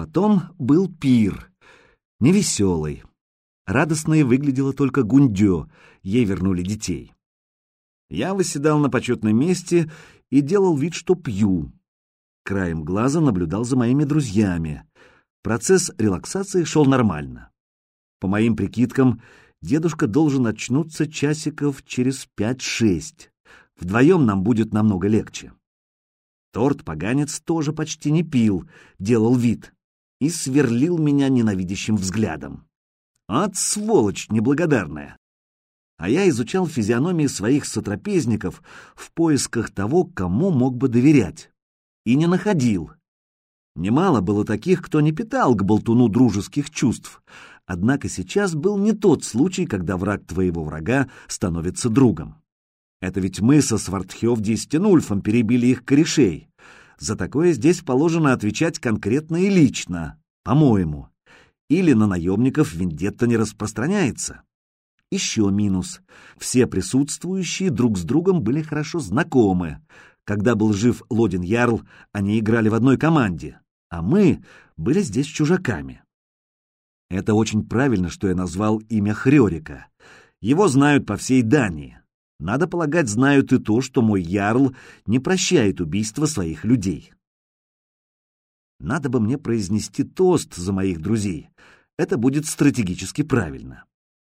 Потом был пир. Невеселый. Радостной выглядела только Гундё, ей вернули детей. Я восседал на почетном месте и делал вид, что пью. Краем глаза наблюдал за моими друзьями. Процесс релаксации шел нормально. По моим прикидкам, дедушка должен очнуться часиков через пять-шесть. Вдвоем нам будет намного легче. Торт поганец тоже почти не пил, делал вид и сверлил меня ненавидящим взглядом. От сволочь неблагодарная! А я изучал физиономии своих сотрапезников в поисках того, кому мог бы доверять. И не находил. Немало было таких, кто не питал к болтуну дружеских чувств, однако сейчас был не тот случай, когда враг твоего врага становится другом. Это ведь мы со Свартхевди и Стенульфом перебили их корешей. За такое здесь положено отвечать конкретно и лично, по-моему. Или на наемников вендетта не распространяется. Еще минус. Все присутствующие друг с другом были хорошо знакомы. Когда был жив Лодин Ярл, они играли в одной команде, а мы были здесь чужаками. Это очень правильно, что я назвал имя Хрёрика. Его знают по всей Дании. Надо полагать, знают и то, что мой ярл не прощает убийства своих людей. Надо бы мне произнести тост за моих друзей. Это будет стратегически правильно.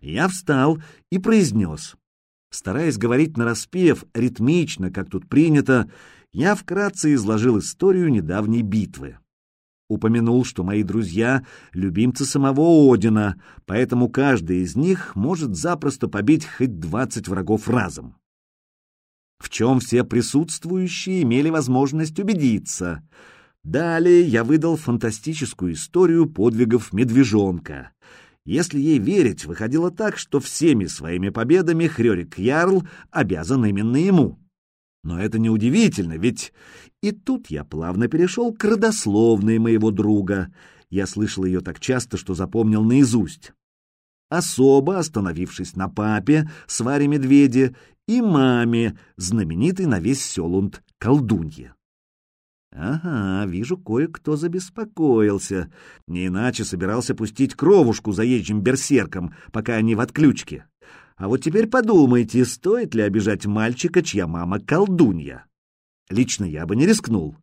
Я встал и произнес. Стараясь говорить нараспев, ритмично, как тут принято, я вкратце изложил историю недавней битвы упомянул, что мои друзья — любимцы самого Одина, поэтому каждый из них может запросто побить хоть двадцать врагов разом. В чем все присутствующие имели возможность убедиться. Далее я выдал фантастическую историю подвигов медвежонка. Если ей верить, выходило так, что всеми своими победами Хрёрик Ярл обязан именно ему. Но это неудивительно, ведь и тут я плавно перешел к родословной моего друга. Я слышал ее так часто, что запомнил наизусть. Особо остановившись на папе, сваре медведе, и маме, знаменитой на весь Селунд колдунье. Ага, вижу, кое-кто забеспокоился. Не иначе собирался пустить кровушку заезжим берсеркам, пока они в отключке. А вот теперь подумайте, стоит ли обижать мальчика, чья мама колдунья. Лично я бы не рискнул.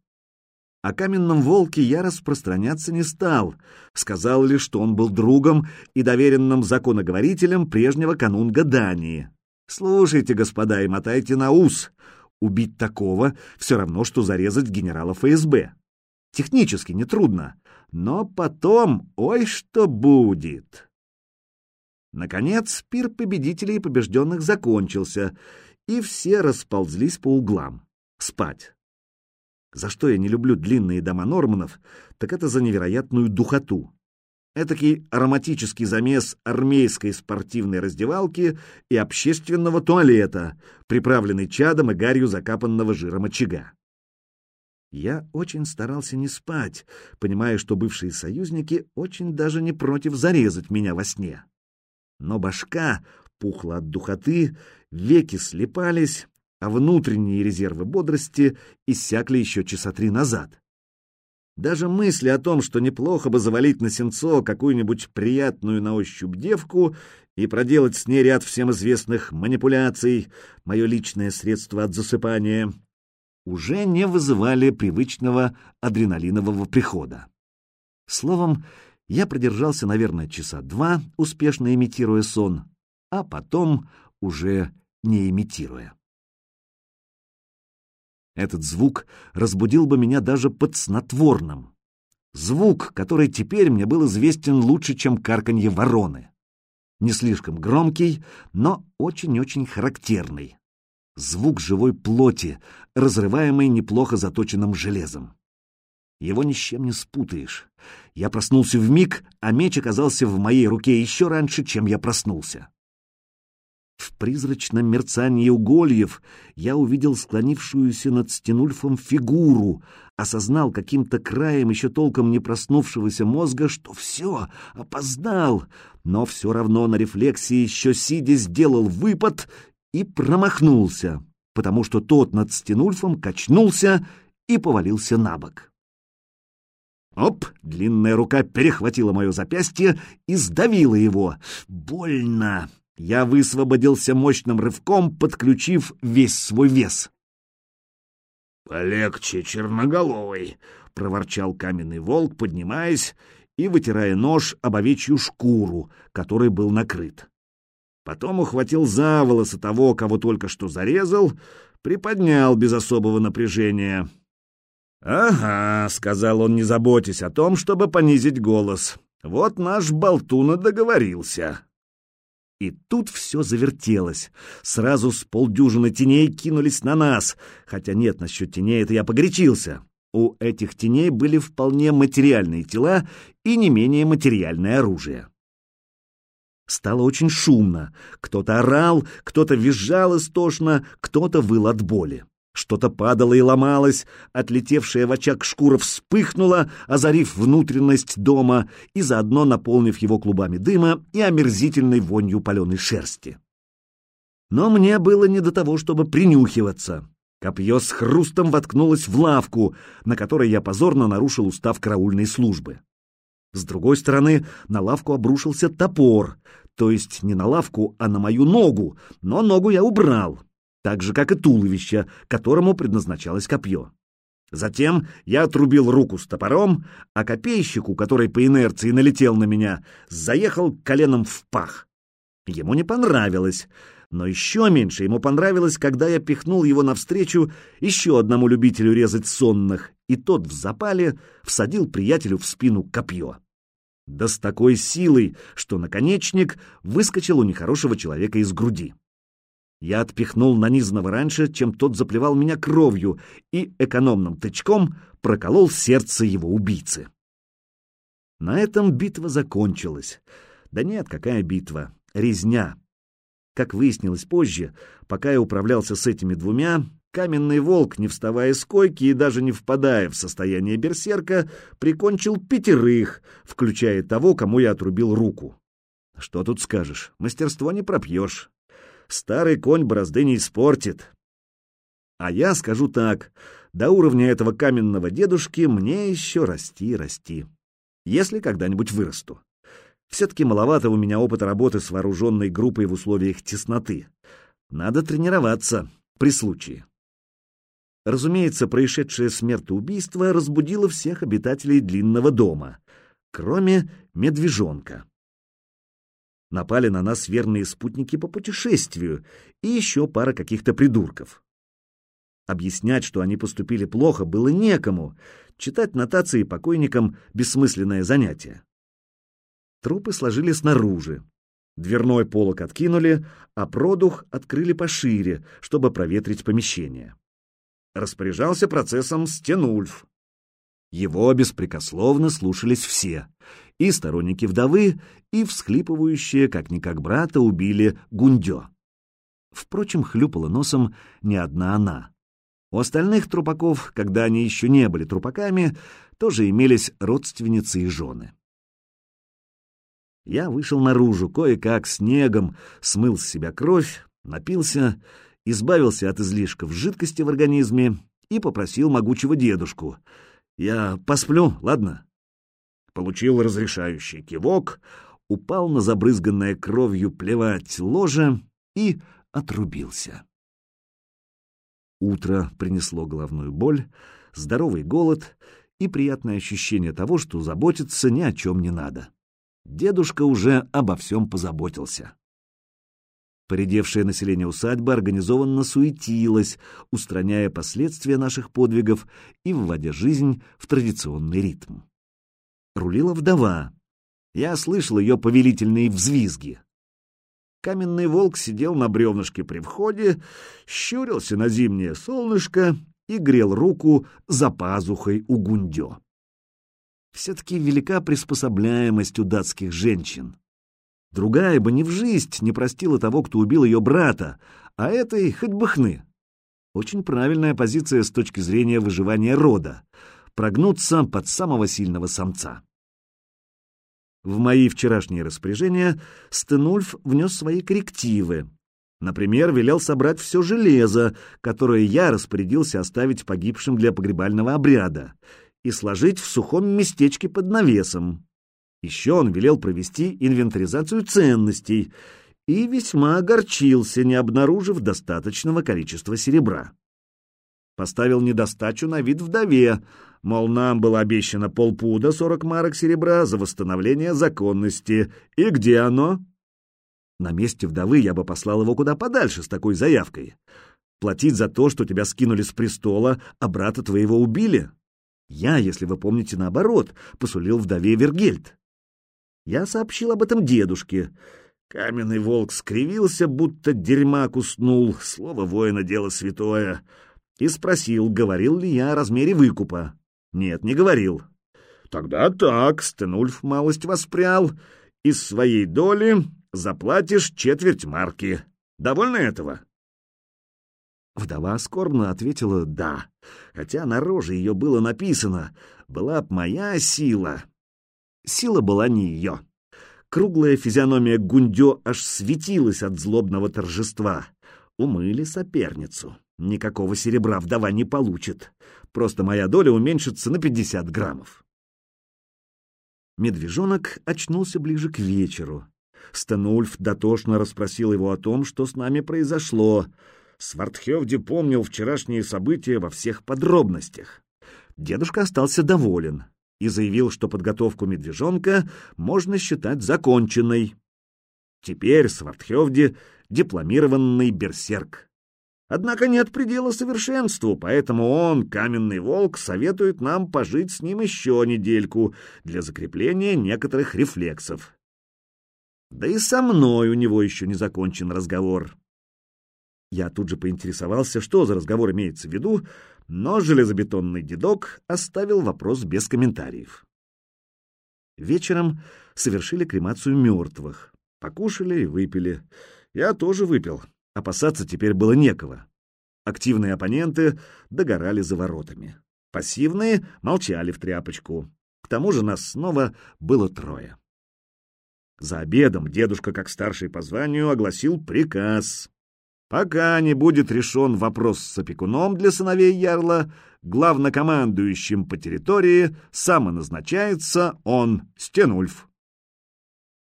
О каменном волке я распространяться не стал, сказал лишь, что он был другом и доверенным законоговорителем прежнего канунга Дании. Слушайте, господа, и мотайте на ус. Убить такого все равно, что зарезать генерала ФСБ. Технически нетрудно, но потом, ой, что будет. Наконец, пир победителей и побежденных закончился, и все расползлись по углам. Спать. За что я не люблю длинные дома Норманов, так это за невероятную духоту. Этакий ароматический замес армейской спортивной раздевалки и общественного туалета, приправленный чадом и гарью закапанного жиром очага. Я очень старался не спать, понимая, что бывшие союзники очень даже не против зарезать меня во сне но башка пухла от духоты, веки слепались, а внутренние резервы бодрости иссякли еще часа три назад. Даже мысли о том, что неплохо бы завалить на сенцо какую-нибудь приятную на ощупь девку и проделать с ней ряд всем известных манипуляций, мое личное средство от засыпания, уже не вызывали привычного адреналинового прихода. Словом, я продержался, наверное, часа два, успешно имитируя сон, а потом уже не имитируя. Этот звук разбудил бы меня даже под снотворным. Звук, который теперь мне был известен лучше, чем карканье вороны. Не слишком громкий, но очень-очень характерный. Звук живой плоти, разрываемый неплохо заточенным железом. Его ни с чем не спутаешь. Я проснулся в миг, а меч оказался в моей руке еще раньше, чем я проснулся. В призрачном мерцании угольев я увидел склонившуюся над Стенульфом фигуру, осознал каким-то краем еще толком не проснувшегося мозга, что все, опоздал, но все равно на рефлексии еще сидя сделал выпад и промахнулся, потому что тот над Стенульфом качнулся и повалился на бок. Оп! Длинная рука перехватила мое запястье и сдавила его. Больно! Я высвободился мощным рывком, подключив весь свой вес. «Полегче, черноголовый!» — проворчал каменный волк, поднимаясь и вытирая нож об овечью шкуру, которой был накрыт. Потом ухватил за волосы того, кого только что зарезал, приподнял без особого напряжения. «Ага», — сказал он, не заботясь о том, чтобы понизить голос. «Вот наш болтун и договорился». И тут все завертелось. Сразу с полдюжины теней кинулись на нас. Хотя нет, насчет теней это я погорячился. У этих теней были вполне материальные тела и не менее материальное оружие. Стало очень шумно. Кто-то орал, кто-то визжал истошно, кто-то выл от боли. Что-то падало и ломалось, отлетевшая в очаг шкура вспыхнула, озарив внутренность дома и заодно наполнив его клубами дыма и омерзительной вонью паленой шерсти. Но мне было не до того, чтобы принюхиваться. Копье с хрустом воткнулось в лавку, на которой я позорно нарушил устав караульной службы. С другой стороны, на лавку обрушился топор, то есть не на лавку, а на мою ногу, но ногу я убрал так же, как и туловище, которому предназначалось копье. Затем я отрубил руку с топором, а копейщику, который по инерции налетел на меня, заехал коленом в пах. Ему не понравилось, но еще меньше ему понравилось, когда я пихнул его навстречу еще одному любителю резать сонных, и тот в запале всадил приятелю в спину копье. Да с такой силой, что наконечник выскочил у нехорошего человека из груди. Я отпихнул нанизанного раньше, чем тот заплевал меня кровью, и экономным тычком проколол сердце его убийцы. На этом битва закончилась. Да нет, какая битва? Резня. Как выяснилось позже, пока я управлялся с этими двумя, каменный волк, не вставая с койки и даже не впадая в состояние берсерка, прикончил пятерых, включая того, кому я отрубил руку. Что тут скажешь, мастерство не пропьешь старый конь борозды не испортит. А я скажу так, до уровня этого каменного дедушки мне еще расти, расти. Если когда-нибудь вырасту. Все-таки маловато у меня опыта работы с вооруженной группой в условиях тесноты. Надо тренироваться при случае. Разумеется, происшедшее смертоубийство разбудило всех обитателей длинного дома, кроме медвежонка напали на нас верные спутники по путешествию и еще пара каких-то придурков. Объяснять, что они поступили плохо, было некому. Читать нотации покойникам — бессмысленное занятие. Трупы сложили снаружи. Дверной полок откинули, а продух открыли пошире, чтобы проветрить помещение. Распоряжался процессом Стенульф. Его беспрекословно слушались все, и сторонники вдовы, и всхлипывающие, как-никак брата, убили Гундё. Впрочем, хлюпала носом не одна она. У остальных трупаков, когда они еще не были трупаками, тоже имелись родственницы и жены. Я вышел наружу, кое-как снегом смыл с себя кровь, напился, избавился от излишков жидкости в организме и попросил могучего дедушку. «Я посплю, ладно?» Получил разрешающий кивок, упал на забрызганное кровью плевать ложе и отрубился. Утро принесло головную боль, здоровый голод и приятное ощущение того, что заботиться ни о чем не надо. Дедушка уже обо всем позаботился. Поредевшее население усадьбы организованно суетилось, устраняя последствия наших подвигов и вводя жизнь в традиционный ритм рулила вдова. Я слышал ее повелительные взвизги. Каменный волк сидел на бревнышке при входе, щурился на зимнее солнышко и грел руку за пазухой у гундё. Все-таки велика приспособляемость у датских женщин. Другая бы ни в жизнь не простила того, кто убил ее брата, а этой хоть бы хны. Очень правильная позиция с точки зрения выживания рода — прогнуться под самого сильного самца. В мои вчерашние распоряжения Стенульф внес свои коррективы. Например, велел собрать все железо, которое я распорядился оставить погибшим для погребального обряда, и сложить в сухом местечке под навесом. Еще он велел провести инвентаризацию ценностей и весьма огорчился, не обнаружив достаточного количества серебра. Поставил недостачу на вид вдове, мол, нам было обещано полпуда, сорок марок серебра за восстановление законности. И где оно? На месте вдовы я бы послал его куда подальше с такой заявкой. Платить за то, что тебя скинули с престола, а брата твоего убили? Я, если вы помните, наоборот, посулил вдове Вергельд. Я сообщил об этом дедушке. Каменный волк скривился, будто дерьма куснул, слово воина — дело святое, и спросил, говорил ли я о размере выкупа. Нет, не говорил. Тогда так, Стенульф малость воспрял. Из своей доли заплатишь четверть марки. Довольно этого? Вдова скорбно ответила «да», хотя на роже ее было написано «была б моя сила». Сила была не ее. Круглая физиономия Гундё аж светилась от злобного торжества. Умыли соперницу. Никакого серебра вдова не получит. Просто моя доля уменьшится на 50 граммов. Медвежонок очнулся ближе к вечеру. Станульф дотошно расспросил его о том, что с нами произошло. Свартхевди помнил вчерашние события во всех подробностях. Дедушка остался доволен и заявил, что подготовку медвежонка можно считать законченной. Теперь Свартхевди — дипломированный берсерк. Однако нет предела совершенству, поэтому он, каменный волк, советует нам пожить с ним еще недельку для закрепления некоторых рефлексов. Да и со мной у него еще не закончен разговор. Я тут же поинтересовался, что за разговор имеется в виду, но железобетонный дедок оставил вопрос без комментариев. Вечером совершили кремацию мертвых. Покушали и выпили. Я тоже выпил. Опасаться теперь было некого. Активные оппоненты догорали за воротами. Пассивные молчали в тряпочку. К тому же нас снова было трое. За обедом дедушка, как старший по званию, огласил приказ. Пока не будет решен вопрос с опекуном для сыновей Ярла, главнокомандующим по территории самоназначается он, Стенульф.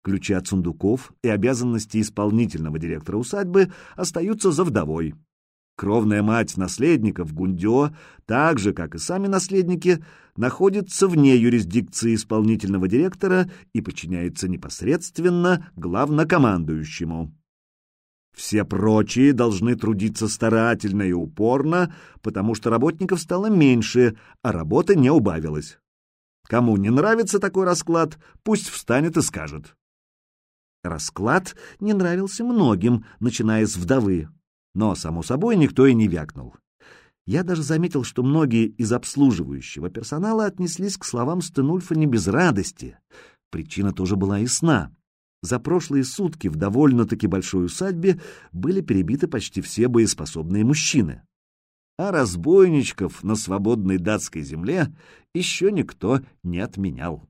Ключи от сундуков и обязанности исполнительного директора усадьбы остаются за вдовой. Кровная мать наследников Гундё, так же, как и сами наследники, находится вне юрисдикции исполнительного директора и подчиняется непосредственно главнокомандующему. Все прочие должны трудиться старательно и упорно, потому что работников стало меньше, а работа не убавилась. Кому не нравится такой расклад, пусть встанет и скажет. Расклад не нравился многим, начиная с вдовы. Но, само собой, никто и не вякнул. Я даже заметил, что многие из обслуживающего персонала отнеслись к словам Стенульфа не без радости. Причина тоже была ясна. За прошлые сутки в довольно-таки большой усадьбе были перебиты почти все боеспособные мужчины. А разбойничков на свободной датской земле еще никто не отменял.